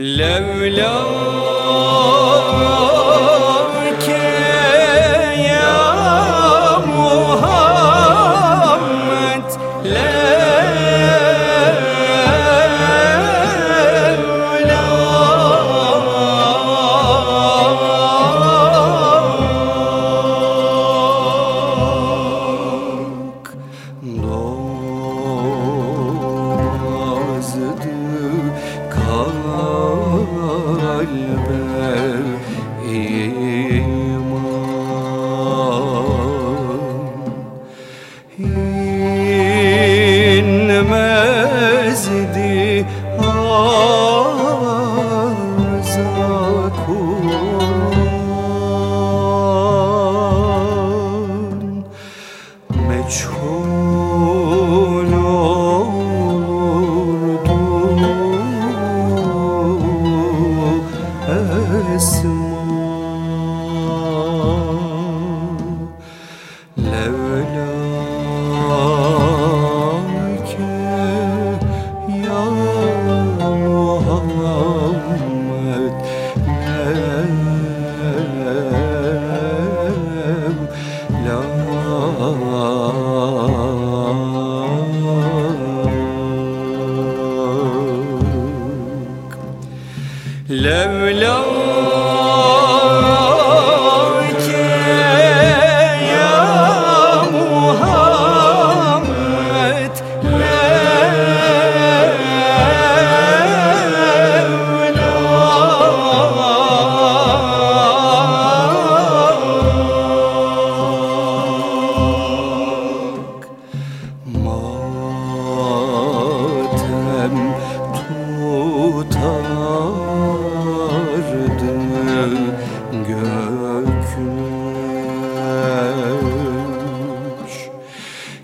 لولا kalbe ya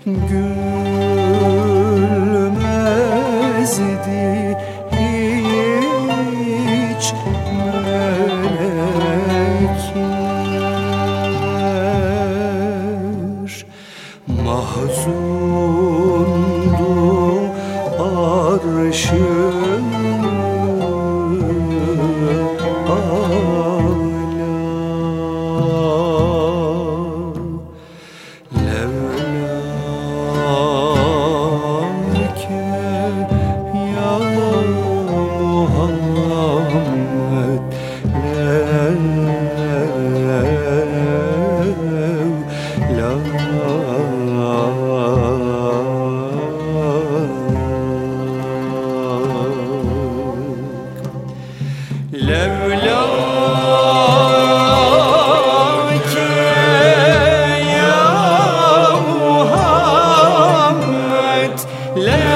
gülmezdi hiç melekler Mahzundu arşın Yeah.